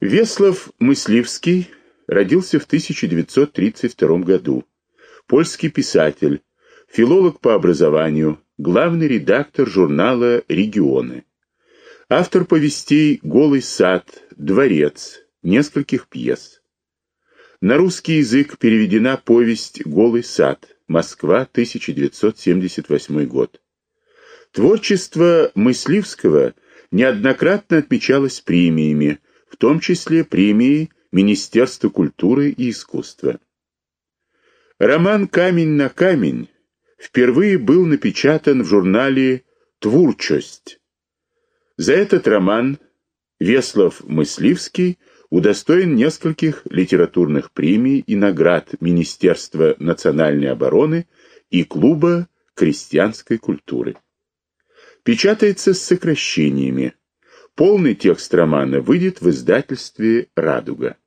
Веслов Мысливский родился в 1932 году. Польский писатель, филолог по образованию, главный редактор журнала «Регионы». Автор повестей «Голый сад», «Дворец», нескольких пьес. На русский язык переведена повесть «Голый сад», Москва, 1978 год. Творчество Мысливского неоднократно отмечалось премиями, в том числе премией Министерства культуры и искусства. Роман «Камень на камень» впервые был напечатан в журнале «Творчесть». За этот роман Веслов Мысливский удостоен нескольких литературных премий и наград Министерства национальной обороны и Клуба крестьянской культуры. Печатается с сокращениями. Полный текст романа выйдет в издательстве «Радуга».